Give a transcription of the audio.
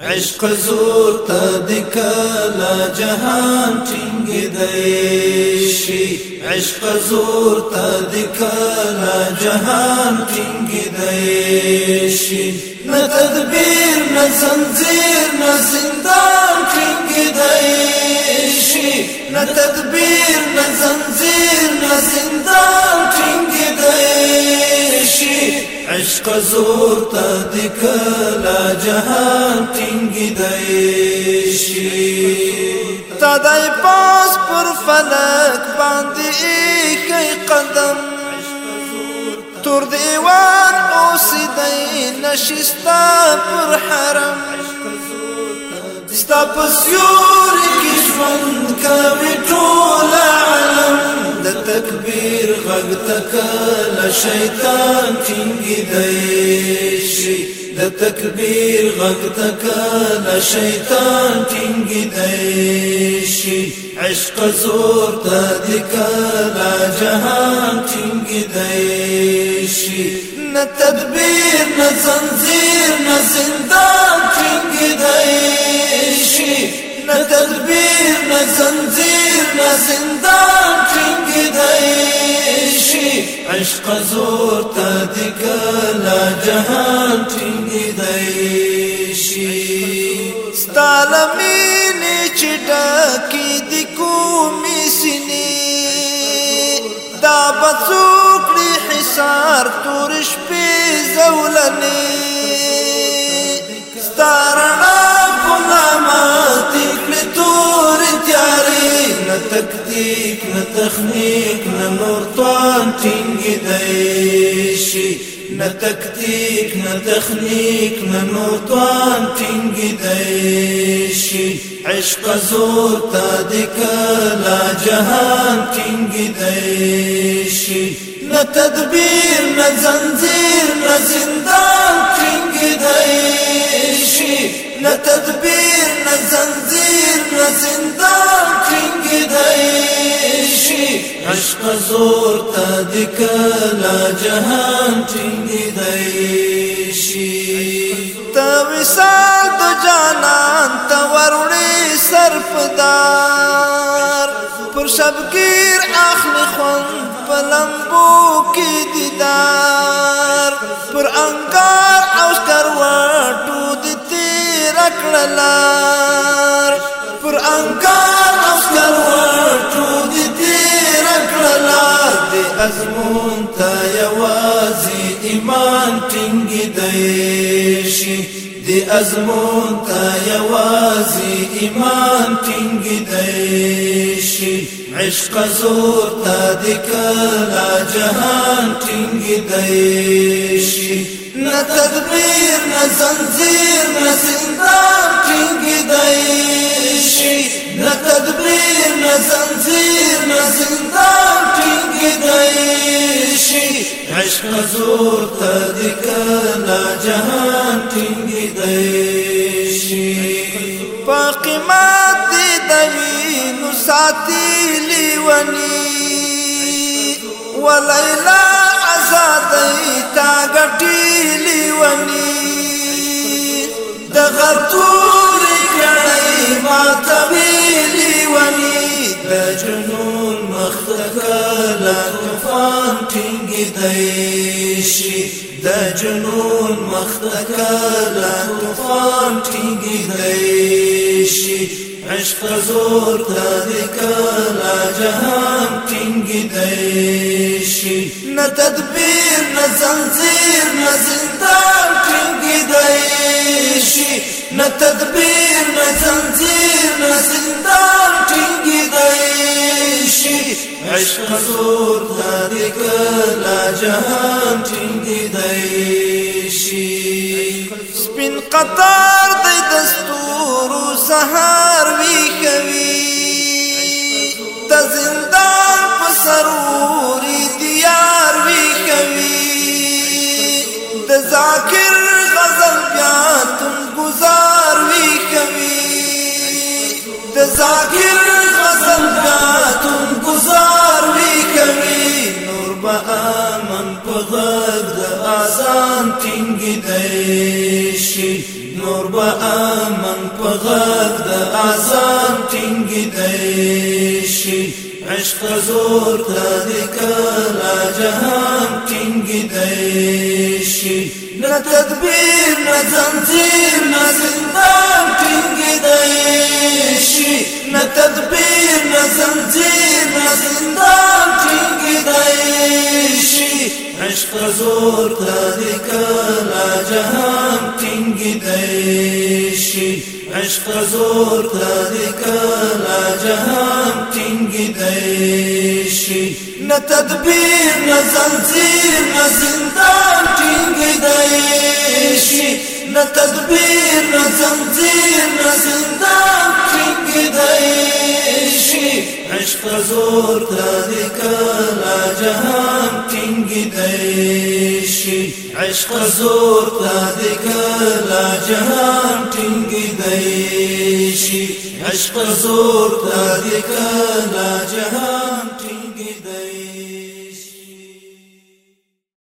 عشق زور ته د کلا جهان ټینګ دی شي عشق زور ته د کلا جهان ټینګ دی شي نه تدبیر نه زنجیر نه زندان ټینګ دی شي نه تدبیر نه زنجیر نه زندان عشق زور ته د کلا جهان ټینګ دی شي تدای پاس پر فلک باندې کای قدم تور دیوان اوسیدای نشستا پر حرم ستا پسیور کی ژوند کوي شيطان دايشي لا تكبير تنجديش للتكبير شيطان الشيطان دايشي عشق زور تهدك الجهان تنجديش نتدبير نزنزير نزندان تنجديش نتدبير نزنزير نزندان دايشي عشق زور تا دی کلا جهان ټینګی دی شي ستالمې نه چټه کی دی کومې سینې دا بڅوکړي حصار تور شپې زولنې ستارنا غلامات کړي تور تیارې نه تکتیک نه نه تکتیک نه تخنیک نه نوتوان ټینګې دی شي عشق زور تا د کلا جهان ټینګې دی شي نه تدبیر نه زنجیر نه زندان ټینګې دی شي نه تدبیر نه زنجیر نه زندان عشق زور تا د کلا جهان ټینګ دی شي تا وسال د جانان تا وروړي سرپدار پر شبگیر اخلي خون پلمبو کې دیدار پر انکار او کرواټو د تیر کړلار پر انکار ازمون تا یوازې ایمان ټینګ دی شي د ازمون تا یوازې ایمان ټینګ دی شي عشق زور تا د کلا جهان ټینګ دی شي نه تدبیر نه زنجیر نه زندان ټینګ دی شي نه تدبیر نه زنجیر نه زندان عشق زور ته د کنا جهان ټینګې دی شي په قیمت دی دوی نو ساتي لیونی ولیلا آزاد تا غټی لیونی د غتور کړي ما ته لیونی د جنون مختکلا کېدای شي د جنون مختکلا طوفان ټینګېدای شي عشق زور تا دکلا جهان ټینګی دی شي نه تدبیر نه زنجیر نه زندان ټینګی دی شي نه تدبیر نه زنجیر نه زندان ټینګی دی شي عشق زور تا دکلا جهان ټینګی دی شي سپین قطار دی دست تورو سهار ویخوي د زندان په سروري دیار ویخوي د ذاکر غزل بیا تم گزار ویخوي د ذاکر غزل بیا تم گزار ویخوي نور به امن په غږ د اذان ټینګ دی شي نور به غږ د اعظم ټینګ دی شي عشق زور ته د کلا جهان ټینګ دی شي نه تدبیر نه زنجیر نه زندان ټینګ دی شي نه تدبیر نه زنجیر نه زندان ټینګ دی شي عشق زور تدی کلا جهان تنگی دیشی عشق زور تدی کلا جهان تنگی دیشی نه تدبیر نه زنجیر نه زندان تنگی دیشی نه تدبیر نه زنجیر نه زندان تنگی عشق زور تا دی کلا جهان ټینګی دی شي عشق زور تا دی کلا جهان ټینګی دی شي عشق زور تا دی کلا جهان